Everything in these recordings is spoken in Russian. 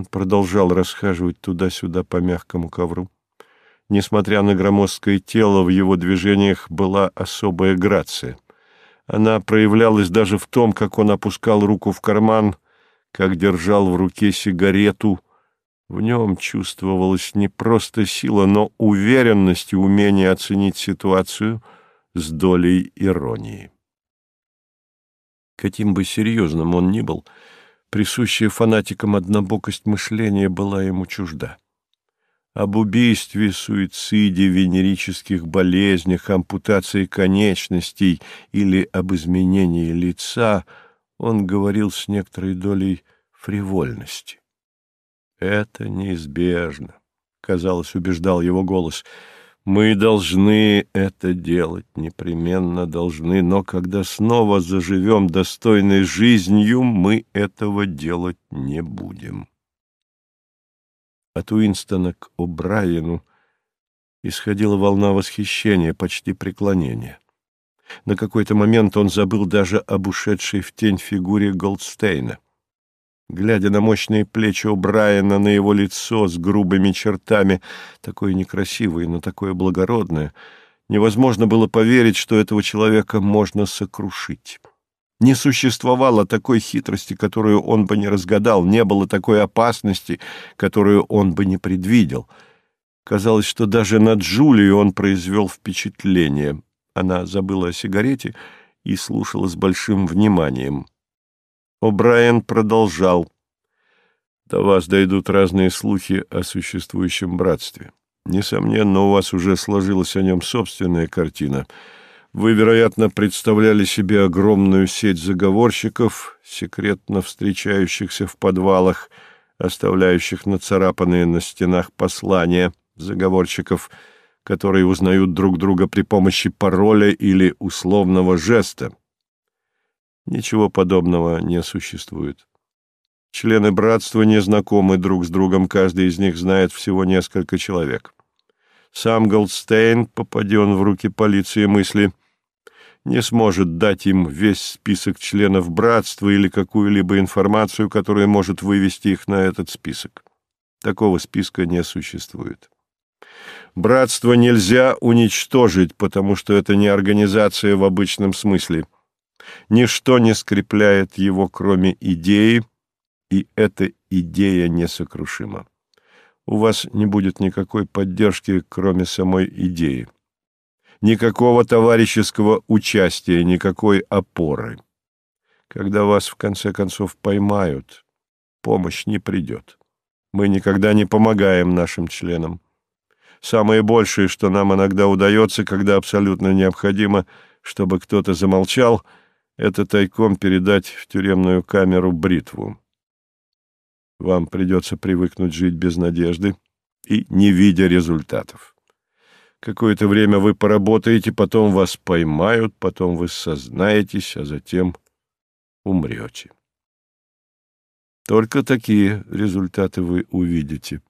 Он продолжал расхаживать туда-сюда по мягкому ковру. Несмотря на громоздкое тело, в его движениях была особая грация. Она проявлялась даже в том, как он опускал руку в карман, как держал в руке сигарету. В нем чувствовалась не просто сила, но уверенность и умение оценить ситуацию с долей иронии. Каким бы серьезным он ни был, присущая фанатикам однобокость мышления была ему чужда. Об убийстве, суициде, венерических болезнях, ампутации конечностей или об изменении лица он говорил с некоторой долей фривольности. «Это неизбежно», — казалось, убеждал его голос, — мы должны это делать, непременно должны, но когда снова заживем достойной жизнью, мы этого делать не будем. От Уинстона к О'Брайену исходила волна восхищения, почти преклонения. На какой-то момент он забыл даже об ушедшей в тень фигуре Голдстейна — глядя на мощные плечи у Брайана, на его лицо с грубыми чертами, такое некрасивое, но такое благородное, невозможно было поверить, что этого человека можно сокрушить. Не существовало такой хитрости, которую он бы не разгадал, не было такой опасности, которую он бы не предвидел. Казалось, что даже на Джулию он произвел впечатление. Она забыла о сигарете и слушала с большим вниманием. О'Брайен продолжал. До вас дойдут разные слухи о существующем братстве. Несомненно, у вас уже сложилась о нем собственная картина. Вы, вероятно, представляли себе огромную сеть заговорщиков, секретно встречающихся в подвалах, оставляющих нацарапанные на стенах послания заговорщиков, которые узнают друг друга при помощи пароля или условного жеста. Ничего подобного не существует. Члены братства не знакомы друг с другом, каждый из них знает всего несколько человек. Сам Голдстейн, попаден в руки полиции мысли, не сможет дать им весь список членов братства или какую-либо информацию, которая может вывести их на этот список. Такого списка не существует. Братство нельзя уничтожить, потому что это не организация в обычном смысле – Ничто не скрепляет его, кроме идеи, и эта идея несокрушима. У вас не будет никакой поддержки, кроме самой идеи. Никакого товарищеского участия, никакой опоры. Когда вас, в конце концов, поймают, помощь не придет. Мы никогда не помогаем нашим членам. Самое большее, что нам иногда удается, когда абсолютно необходимо, чтобы кто-то замолчал — это тайком передать в тюремную камеру бритву. Вам придется привыкнуть жить без надежды и не видя результатов. Какое-то время вы поработаете, потом вас поймают, потом вы сознаетесь, а затем умрете. Только такие результаты вы увидите.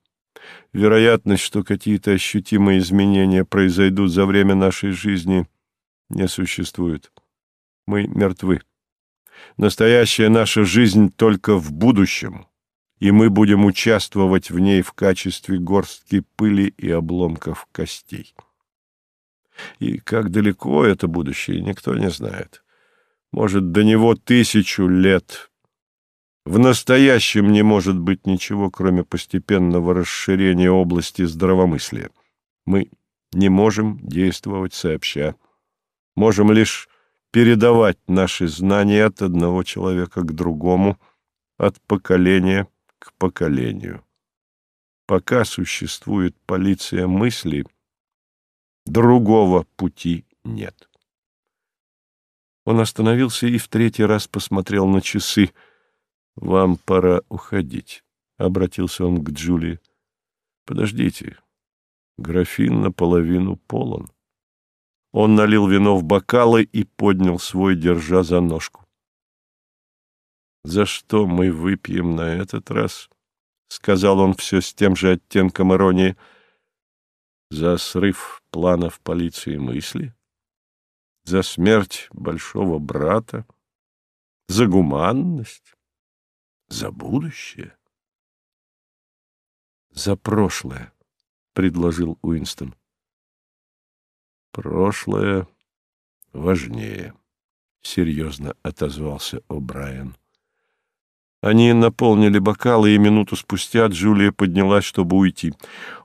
Вероятность, что какие-то ощутимые изменения произойдут за время нашей жизни, не существует мы мертвы. Настоящая наша жизнь только в будущем, и мы будем участвовать в ней в качестве горстки пыли и обломков костей. И как далеко это будущее, никто не знает. Может, до него тысячу лет. В настоящем не может быть ничего, кроме постепенного расширения области здравомыслия. Мы не можем действовать сообща. Можем лишь передавать наши знания от одного человека к другому, от поколения к поколению. Пока существует полиция мысли, другого пути нет. Он остановился и в третий раз посмотрел на часы. «Вам пора уходить», — обратился он к Джулии. «Подождите, графин наполовину полон». Он налил вино в бокалы и поднял свой, держа за ножку. «За что мы выпьем на этот раз?» — сказал он все с тем же оттенком иронии. «За срыв планов полиции мысли? За смерть большого брата? За гуманность? За будущее?» за прошлое, — предложил Уинстон. Прошлое важнее, — серьезно отозвался О'Брайен. Они наполнили бокалы, и минуту спустя Джулия поднялась, чтобы уйти.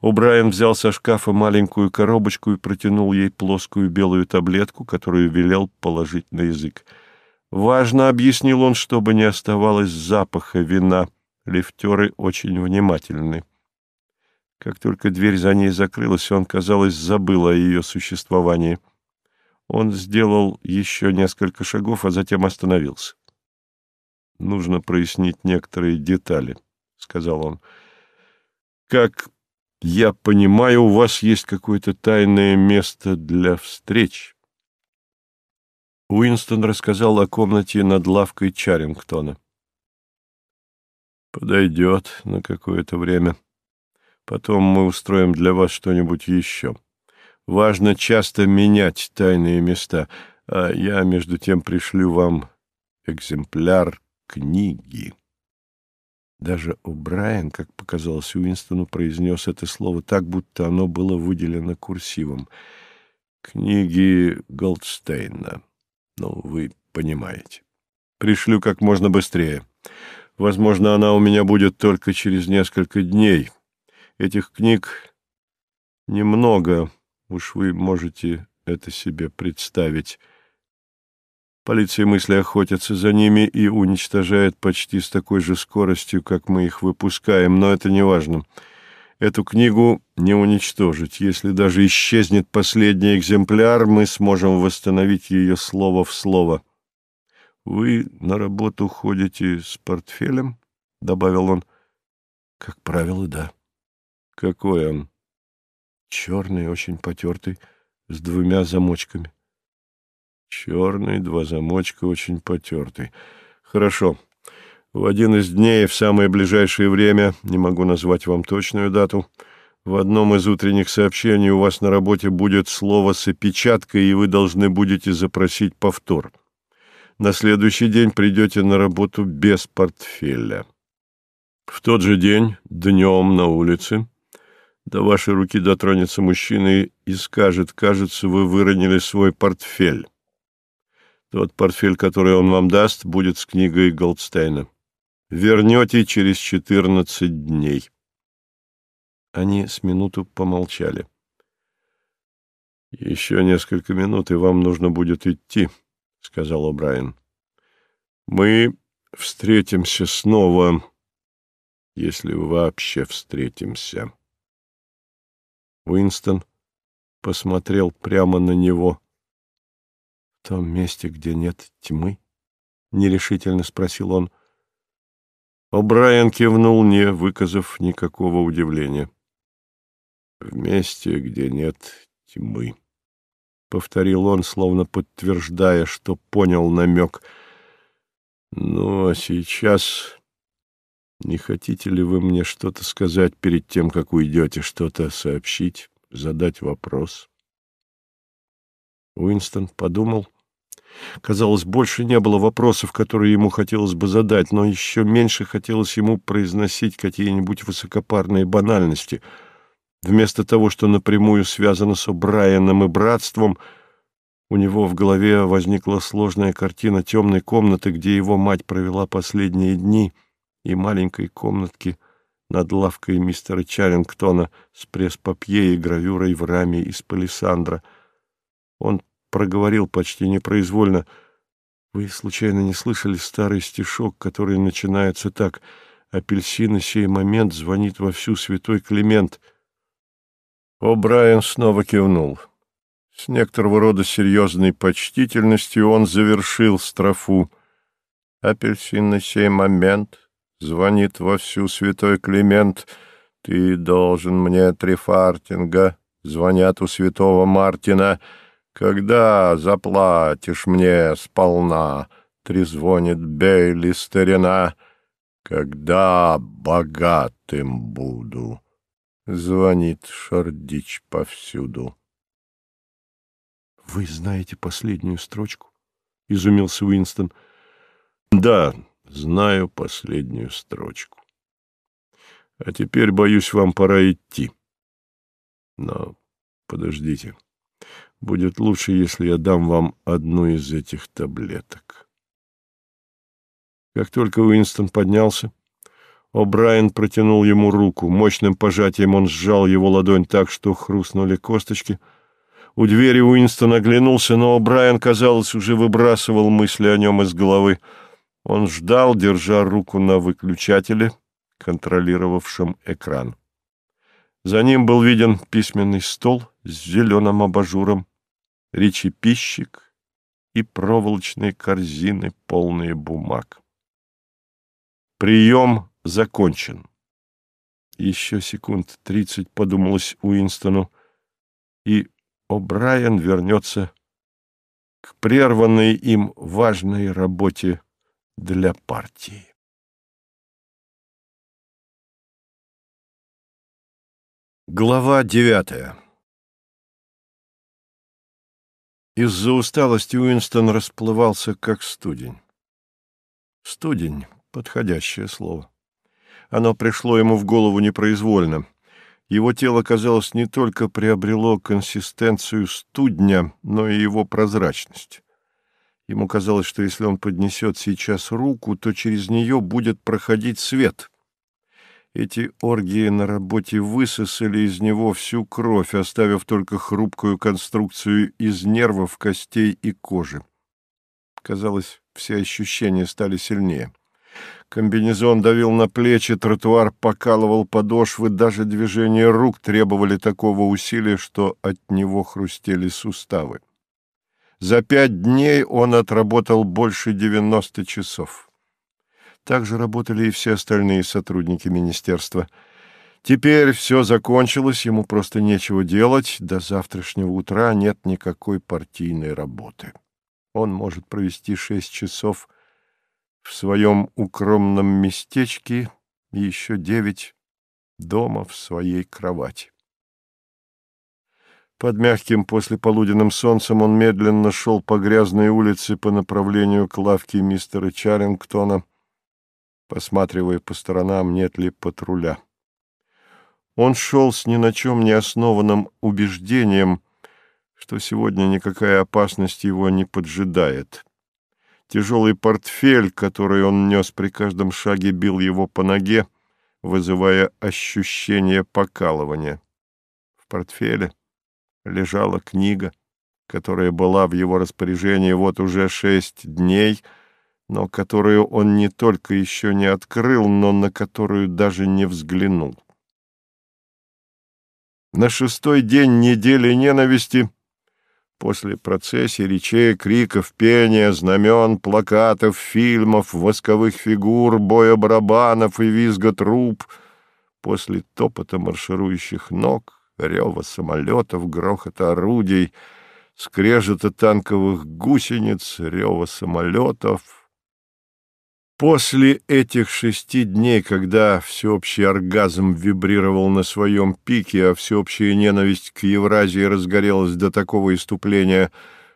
О'Брайен взял со шкафа маленькую коробочку и протянул ей плоскую белую таблетку, которую велел положить на язык. Важно, объяснил он, чтобы не оставалось запаха вина. Лифтеры очень внимательны. Как только дверь за ней закрылась, он, казалось, забыл о ее существовании. Он сделал еще несколько шагов, а затем остановился нужно прояснить некоторые детали, — сказал он. — Как я понимаю, у вас есть какое-то тайное место для встреч. Уинстон рассказал о комнате над лавкой Чарингтона. «Подойдет на какое-то время. Потом мы устроим для вас что-нибудь еще. Важно часто менять тайные места, а я, между тем, пришлю вам экземпляр книги. Даже О'Брайен, как показалось Уинстону, произнес это слово так, будто оно было выделено курсивом. Книги Голдстейна. Ну, вы понимаете. Пришлю как можно быстрее. Возможно, она у меня будет только через несколько дней. Этих книг немного, уж вы можете это себе представить. Полиция мысли охотится за ними и уничтожает почти с такой же скоростью, как мы их выпускаем, но это не важно. Эту книгу не уничтожить. Если даже исчезнет последний экземпляр, мы сможем восстановить ее слово в слово. «Вы на работу ходите с портфелем?» — добавил он. «Как правило, да». «Какой он?» «Черный, очень потертый, с двумя замочками». Черный, два замочка, очень потертый. Хорошо. В один из дней, в самое ближайшее время, не могу назвать вам точную дату, в одном из утренних сообщений у вас на работе будет слово с опечаткой, и вы должны будете запросить повтор. На следующий день придете на работу без портфеля. В тот же день, днем на улице, до вашей руки дотронется мужчина и скажет, кажется, вы выронили свой портфель. Тот портфель, который он вам даст, будет с книгой Голдстейна. Вернете через четырнадцать дней. Они с минуту помолчали. «Еще несколько минут, и вам нужно будет идти», — сказал О'Брайен. «Мы встретимся снова, если вообще встретимся». Уинстон посмотрел прямо на него том месте, где нет тьмы? — нерешительно спросил он. О'Брайен кивнул, не выказав никакого удивления. — В месте, где нет тьмы, — повторил он, словно подтверждая, что понял намек. — Ну, а сейчас... Не хотите ли вы мне что-то сказать перед тем, как уйдете, что-то сообщить, задать вопрос? Уинстон подумал Казалось, больше не было вопросов, которые ему хотелось бы задать, но еще меньше хотелось ему произносить какие-нибудь высокопарные банальности. Вместо того, что напрямую связано с О'Брайеном и братством, у него в голове возникла сложная картина темной комнаты, где его мать провела последние дни, и маленькой комнатки над лавкой мистера Чарингтона с пресс-папье и гравюрой в раме из палисандра. Он проговорил почти непроизвольно. «Вы, случайно, не слышали старый стишок, который начинается так? Апельсина сей момент звонит во всю святой Климент». О, Брайан снова кивнул. С некоторого рода серьезной почтительностью он завершил строфу. «Апельсин на сей момент звонит во всю святой Климент. Ты должен мне три фартинга, звонят у святого Мартина». Когда заплатишь мне сполна, трезвонит Бейли старина, когда богатым буду, звонит Шардич повсюду. — Вы знаете последнюю строчку? — изумился Уинстон. — Да, знаю последнюю строчку. А теперь, боюсь, вам пора идти. Но подождите. Будет лучше, если я дам вам одну из этих таблеток. Как только Уинстон поднялся, О'Брайен протянул ему руку. Мощным пожатием он сжал его ладонь так, что хрустнули косточки. У двери Уинстон оглянулся, но О'Брайен, казалось, уже выбрасывал мысли о нем из головы. Он ждал, держа руку на выключателе, контролировавшем экран. За ним был виден письменный стол с зеленым абажуром, речеписчик и проволочные корзины, полные бумаг. Прием закончен. Еще секунд тридцать подумалось Уинстону, и О'Брайен вернется к прерванной им важной работе для партии. Глава девятая Из-за усталости Уинстон расплывался, как студень. Студень — подходящее слово. Оно пришло ему в голову непроизвольно. Его тело, казалось, не только приобрело консистенцию студня, но и его прозрачность. Ему казалось, что если он поднесет сейчас руку, то через нее будет проходить свет. Эти оргии на работе высосали из него всю кровь, оставив только хрупкую конструкцию из нервов, костей и кожи. Казалось, все ощущения стали сильнее. Комбинезон давил на плечи, тротуар покалывал подошвы, даже движения рук требовали такого усилия, что от него хрустели суставы. За пять дней он отработал больше 90 часов. Так же работали и все остальные сотрудники министерства. Теперь все закончилось, ему просто нечего делать, до завтрашнего утра нет никакой партийной работы. Он может провести шесть часов в своем укромном местечке и еще девять дома в своей кровати. Под мягким послеполуденным солнцем он медленно шел по грязной улице по направлению к лавке мистера Чарингтона, посматривая по сторонам, нет ли патруля. Он шел с ни на чем не основанным убеждением, что сегодня никакая опасность его не поджидает. Тяжелый портфель, который он нес при каждом шаге, бил его по ноге, вызывая ощущение покалывания. В портфеле лежала книга, которая была в его распоряжении вот уже шесть дней, но которую он не только еще не открыл, но на которую даже не взглянул. На шестой день недели ненависти, после процессии, речей, криков, пения, знамен, плакатов, фильмов, восковых фигур, боя барабанов и визга труп, после топота марширующих ног, рева самолетов, грохота орудий, скрежета танковых гусениц, рева самолетов. После этих шести дней, когда всеобщий оргазм вибрировал на своем пике, а всеобщая ненависть к Евразии разгорелась до такого иступления,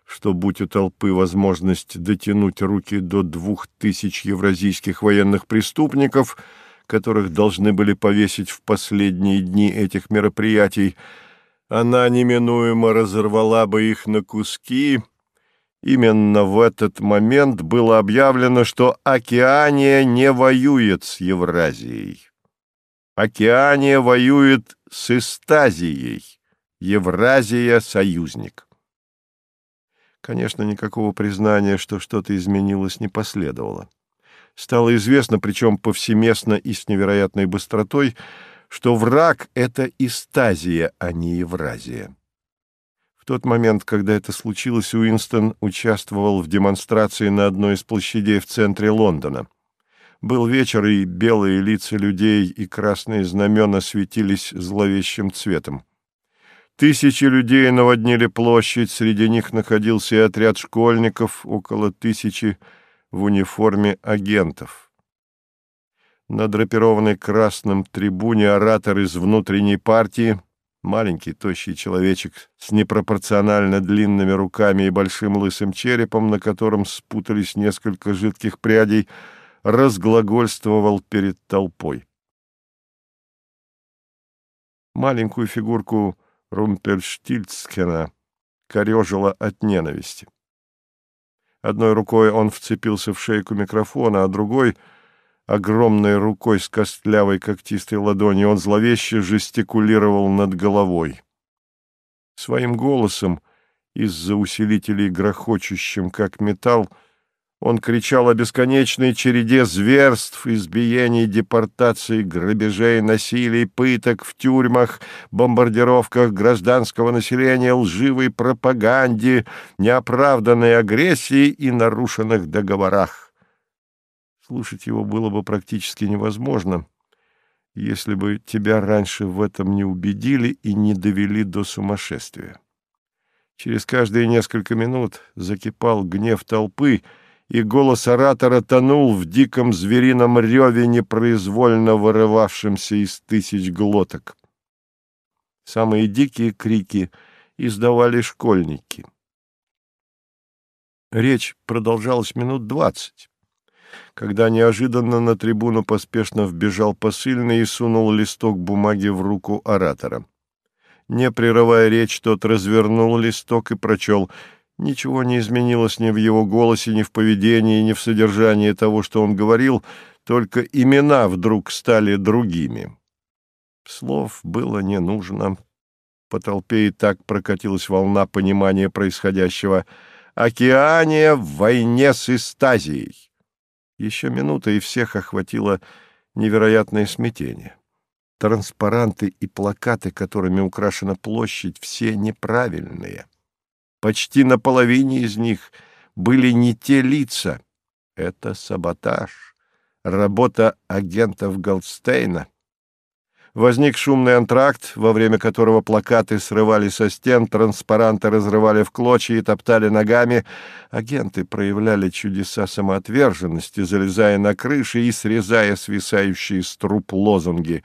что, будь у толпы возможность дотянуть руки до двух тысяч евразийских военных преступников — которых должны были повесить в последние дни этих мероприятий, она неминуемо разорвала бы их на куски. Именно в этот момент было объявлено, что Океания не воюет с Евразией. Океания воюет с Истазией. Евразия — союзник. Конечно, никакого признания, что что-то изменилось, не последовало стало известно, причем повсеместно и с невероятной быстротой, что враг — это Истазия, а не Евразия. В тот момент, когда это случилось, Уинстон участвовал в демонстрации на одной из площадей в центре Лондона. Был вечер, и белые лица людей и красные знамена светились зловещим цветом. Тысячи людей наводнили площадь, среди них находился и отряд школьников, около тысячи в униформе агентов. На драпированной красном трибуне оратор из внутренней партии, маленький тощий человечек с непропорционально длинными руками и большим лысым черепом, на котором спутались несколько жидких прядей, разглагольствовал перед толпой. Маленькую фигурку Румпельштильцкена корежило от ненависти. Одной рукой он вцепился в шейку микрофона, а другой, огромной рукой с костлявой когтистой ладонью, он зловеще жестикулировал над головой. Своим голосом, из-за усилителей грохочущим, как металл, он кричал о бесконечной череде зверств, избиений, депортаций, грабежей, насилий, пыток в тюрьмах, бомбардировках гражданского населения, лживой пропаганде, неоправданной агрессии и нарушенных договорах. Слушать его было бы практически невозможно, если бы тебя раньше в этом не убедили и не довели до сумасшествия. Через каждые несколько минут закипал гнев толпы — и голос оратора тонул в диком зверином реве, непроизвольно вырывавшемся из тысяч глоток. Самые дикие крики издавали школьники. Речь продолжалась минут двадцать, когда неожиданно на трибуну поспешно вбежал посыльный и сунул листок бумаги в руку оратора. Не прерывая речь, тот развернул листок и прочел — Ничего не изменилось ни в его голосе, ни в поведении, ни в содержании того, что он говорил, только имена вдруг стали другими. Слов было не нужно. По толпе и так прокатилась волна понимания происходящего. «Океания в войне с Истазией!» Еще минута, и всех охватило невероятное смятение. Транспаранты и плакаты, которыми украшена площадь, все неправильные. Почти на половине из них были не те лица. Это саботаж, работа агентов Голдстейна. Возник шумный антракт, во время которого плакаты срывали со стен, транспаранты разрывали в клочья и топтали ногами. Агенты проявляли чудеса самоотверженности, залезая на крыши и срезая свисающие с труп лозунги.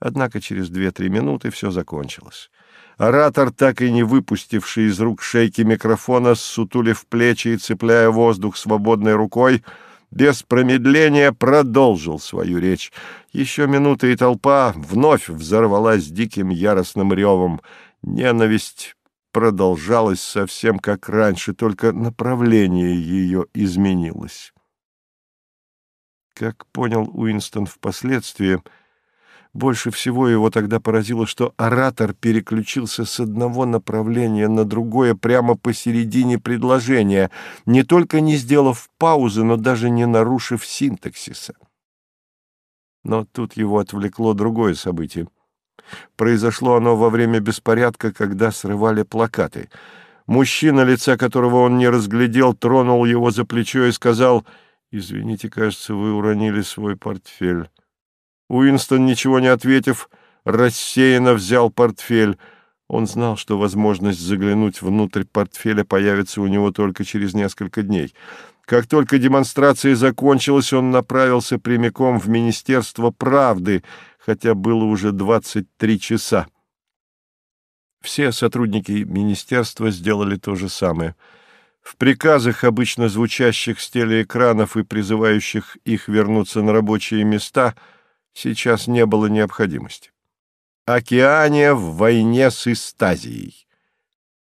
Однако через две-три минуты все закончилось. Оратор, так и не выпустивший из рук шейки микрофона, сутулив плечи и цепляя воздух свободной рукой, без промедления продолжил свою речь. Еще минута, и толпа вновь взорвалась диким яростным ревом. Ненависть продолжалась совсем как раньше, только направление ее изменилось. Как понял Уинстон впоследствии, больше всего его тогда поразило, что оратор переключился с одного направления на другое прямо посередине предложения, не только не сделав паузы, но даже не нарушив синтаксиса. Но тут его отвлекло другое событие. Произошло оно во время беспорядка, когда срывали плакаты. Мужчина, лица которого он не разглядел, тронул его за плечо и сказал, «Извините, кажется, вы уронили свой портфель». Уинстон, ничего не ответив, рассеянно взял портфель. Он знал, что возможность заглянуть внутрь портфеля появится у него только через несколько дней. Как только демонстрация закончилась, он направился прямиком в Министерство правды, хотя было уже 23 часа. Все сотрудники министерства сделали то же самое. В приказах, обычно звучащих с телеэкранов и призывающих их вернуться на рабочие места – сейчас не было необходимости. Океания в войне с Истазией.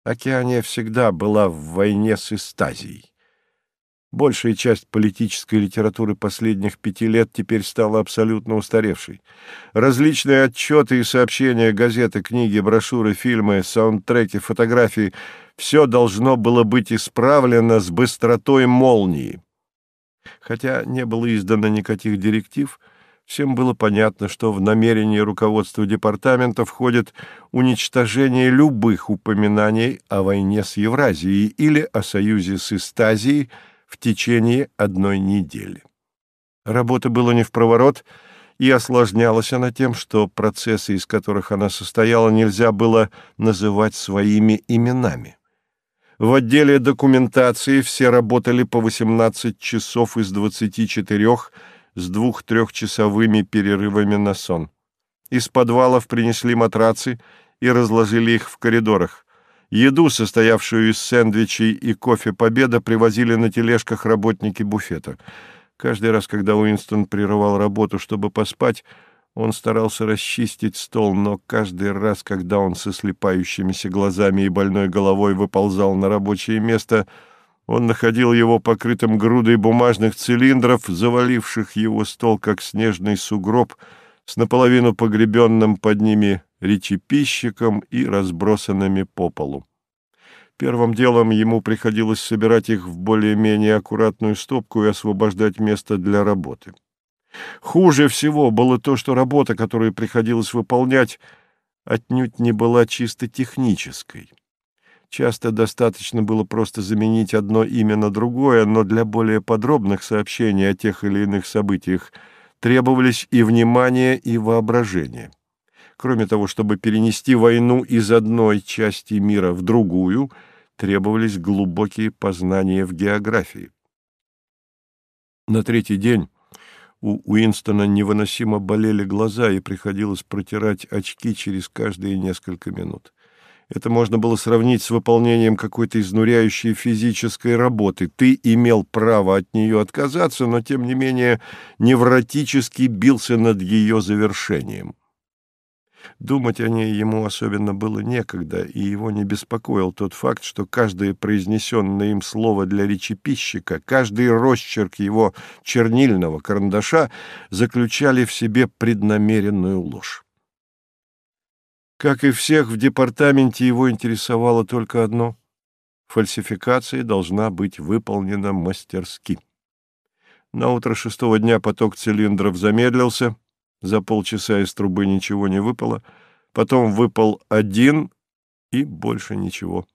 Океания всегда была в войне с Истазией. Большая часть политической литературы последних пяти лет теперь стала абсолютно устаревшей. Различные отчеты и сообщения, газеты, книги, брошюры, фильмы, саундтреки, фотографии — все должно было быть исправлено с быстротой молнии. Хотя не было издано никаких директив — Всем было понятно, что в намерение руководства департамента входит уничтожение любых упоминаний о войне с Евразией или о союзе с Истазией в течение одной недели. Работа была не в проворот, и осложнялась она тем, что процессы, из которых она состояла, нельзя было называть своими именами. В отделе документации все работали по 18 часов из 24 с двух-трехчасовыми перерывами на сон. Из подвалов принесли матрацы и разложили их в коридорах. Еду, состоявшую из сэндвичей и кофе «Победа», привозили на тележках работники буфета. Каждый раз, когда Уинстон прерывал работу, чтобы поспать, Он старался расчистить стол, но каждый раз, когда он со слепающимися глазами и больной головой выползал на рабочее место, он находил его покрытым грудой бумажных цилиндров, заваливших его стол, как снежный сугроб, с наполовину погребенным под ними речепищиком и разбросанными по полу. Первым делом ему приходилось собирать их в более-менее аккуратную стопку и освобождать место для работы. Хуже всего было то, что работа, которую приходилось выполнять, отнюдь не была чисто технической. Часто достаточно было просто заменить одно имя на другое, но для более подробных сообщений о тех или иных событиях требовались и внимание, и воображение. Кроме того, чтобы перенести войну из одной части мира в другую, требовались глубокие познания в географии. На третий день у Уинстона невыносимо болели глаза, и приходилось протирать очки через каждые несколько минут. Это можно было сравнить с выполнением какой-то изнуряющей физической работы. Ты имел право от нее отказаться, но, тем не менее, невротически бился над ее завершением. Думать о ней ему особенно было некогда, и его не беспокоил тот факт, что каждое произнесенное им слово для речепищика, каждый росчерк его чернильного карандаша заключали в себе преднамеренную ложь. Как и всех в департаменте, его интересовало только одно — фальсификация должна быть выполнена мастерски. На утро шестого дня поток цилиндров замедлился — за полчаса из трубы ничего не выпало, потом выпал один и больше ничего.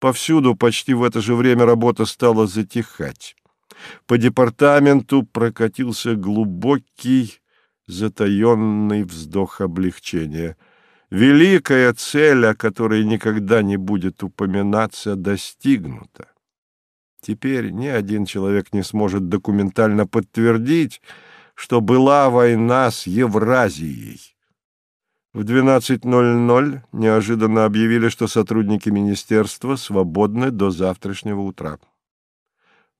Повсюду почти в это же время работа стала затихать. По департаменту прокатился глубокий, затаенный вздох облегчения. Великая цель, о которой никогда не будет упоминаться, достигнута. Теперь ни один человек не сможет документально подтвердить, что была война с Евразией. В 12.00 неожиданно объявили, что сотрудники министерства свободны до завтрашнего утра.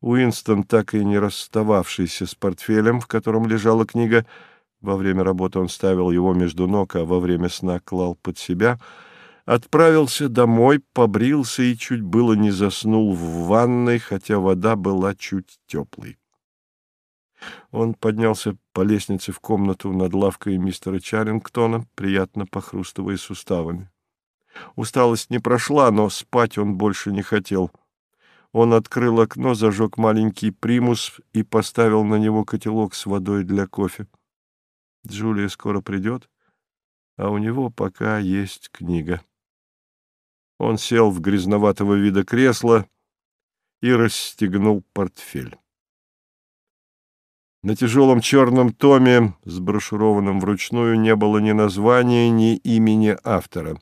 Уинстон, так и не расстававшийся с портфелем, в котором лежала книга, во время работы он ставил его между ног, а во время сна клал под себя, отправился домой, побрился и чуть было не заснул в ванной, хотя вода была чуть теплой. Он поднялся по лестнице в комнату над лавкой мистера Чарингтона, приятно похрустывая суставами. Усталость не прошла, но спать он больше не хотел. Он открыл окно, зажег маленький примус и поставил на него котелок с водой для кофе. Джулия скоро придет, а у него пока есть книга. Он сел в грязноватого вида кресло и расстегнул портфель. На тяжелом черном томе, сброшурованном вручную, не было ни названия, ни имени автора.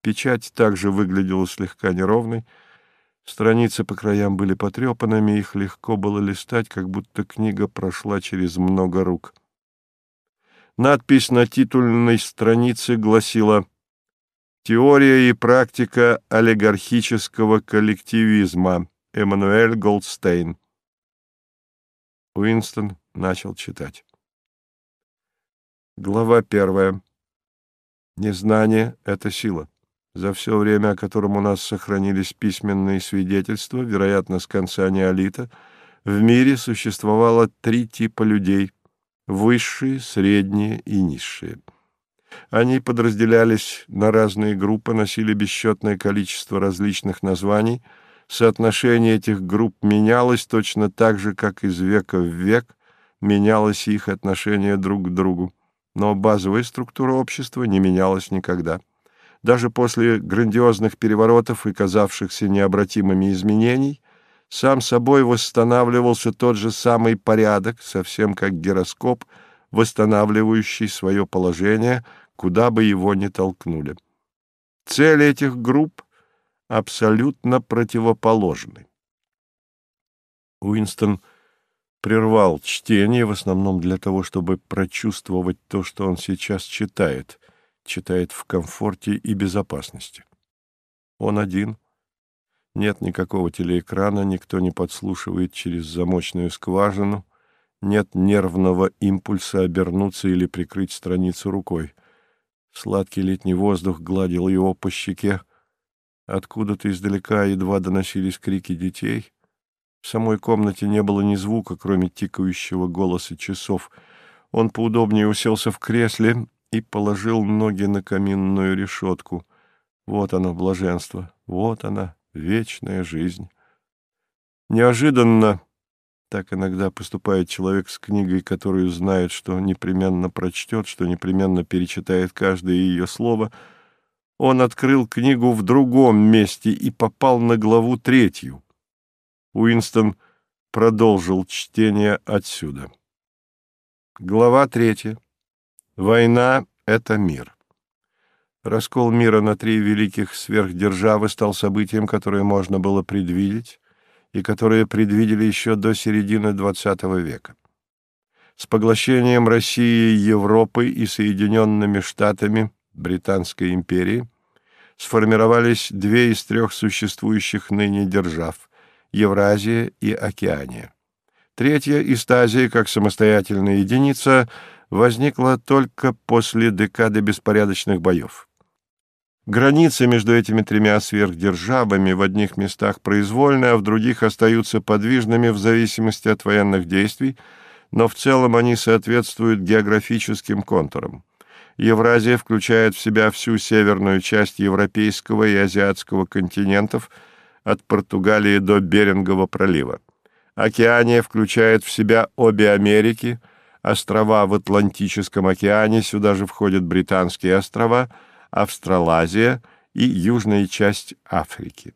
Печать также выглядела слегка неровной. Страницы по краям были потрепанными, их легко было листать, как будто книга прошла через много рук. Надпись на титульной странице гласила «Теория и практика олигархического коллективизма. Эммануэль Голдстейн». Уинстон начал читать. Глава первая. Незнание — это сила. За все время, о котором у нас сохранились письменные свидетельства, вероятно, с конца неолита, в мире существовало три типа людей — высшие, средние и низшие. Они подразделялись на разные группы, носили бесчетное количество различных названий, соотношение этих групп менялось точно так же, как из века в век — менялось их отношение друг к другу, но базовая структура общества не менялась никогда. Даже после грандиозных переворотов и казавшихся необратимыми изменений сам собой восстанавливался тот же самый порядок, совсем как гироскоп, восстанавливающий свое положение, куда бы его ни толкнули. Цели этих групп абсолютно противоположны. Уинстон прервал чтение, в основном для того, чтобы прочувствовать то, что он сейчас читает, читает в комфорте и безопасности. Он один. Нет никакого телеэкрана, никто не подслушивает через замочную скважину, Нет нервного импульса обернуться или прикрыть страницу рукой. Сладкий летний воздух гладил его по щеке. Откуда-то издалека едва доносились крики детей. В самой комнате не было ни звука, кроме тикающего голоса часов. Он поудобнее уселся в кресле и положил ноги на каминную решетку. Вот оно, блаженство, вот она, вечная жизнь. Неожиданно, так иногда поступает человек с книгой, которую знает, что непременно прочтет, что непременно перечитает каждое ее слово, он открыл книгу в другом месте и попал на главу третью. Уинстон продолжил чтение отсюда. Глава третья. Война — это мир. Раскол мира на три великих сверхдержавы стал событием, которое можно было предвидеть, и которые предвидели еще до середины XX века. С поглощением России Европы и Соединенными Штатами Британской империи сформировались две из трех существующих ныне держав – Евразия и Океания. Третья, Истазия, как самостоятельная единица, возникла только после декады беспорядочных боев. Границы между этими тремя сверхдержавами в одних местах произвольны, а в других остаются подвижными в зависимости от военных действий, но в целом они соответствуют географическим контурам. Евразия включает в себя всю северную часть европейского и азиатского континентов от Португалии до Берингового пролива. Океания включает в себя обе Америки, острова в Атлантическом океане, сюда же входят Британские острова – Австралазия и южная часть Африки.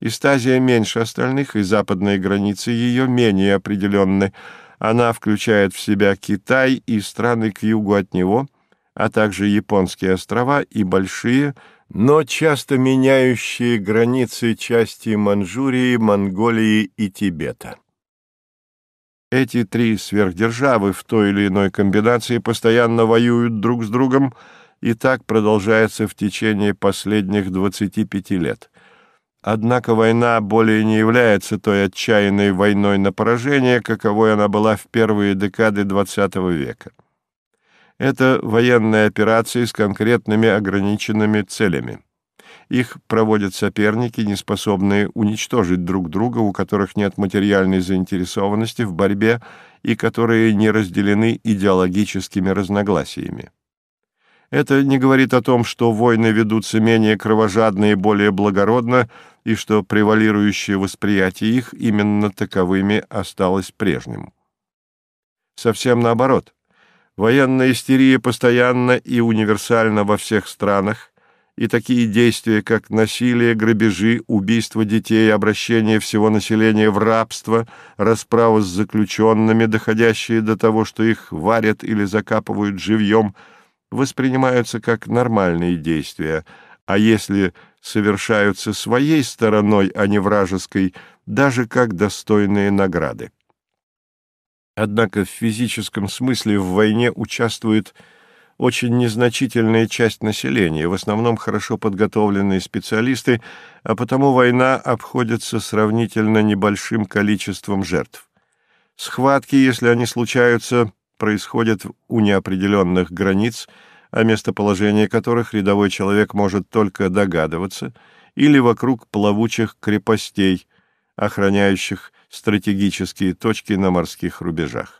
Истазия меньше остальных, и западные границы ее менее определенны. Она включает в себя Китай и страны к югу от него, а также японские острова и большие, но часто меняющие границы части Манчжурии, Монголии и Тибета. Эти три сверхдержавы в той или иной комбинации постоянно воюют друг с другом, и так продолжается в течение последних 25 лет. Однако война более не является той отчаянной войной на поражение, каковой она была в первые декады XX века. Это военные операции с конкретными ограниченными целями. Их проводят соперники, не способные уничтожить друг друга, у которых нет материальной заинтересованности в борьбе и которые не разделены идеологическими разногласиями. Это не говорит о том, что войны ведутся менее кровожадно и более благородно, и что превалирующее восприятие их именно таковыми осталось прежним. Совсем наоборот. Военная истерия постоянно и универсальна во всех странах, и такие действия, как насилие, грабежи, убийство детей, обращение всего населения в рабство, расправа с заключенными, доходящие до того, что их варят или закапывают живьем – воспринимаются как нормальные действия, а если совершаются своей стороной, а не вражеской, даже как достойные награды. Однако в физическом смысле в войне участвует очень незначительная часть населения, в основном хорошо подготовленные специалисты, а потому война обходится сравнительно небольшим количеством жертв. Схватки, если они случаются, происходят у неопределенных границ, о местоположении которых рядовой человек может только догадываться, или вокруг плавучих крепостей, охраняющих стратегические точки на морских рубежах.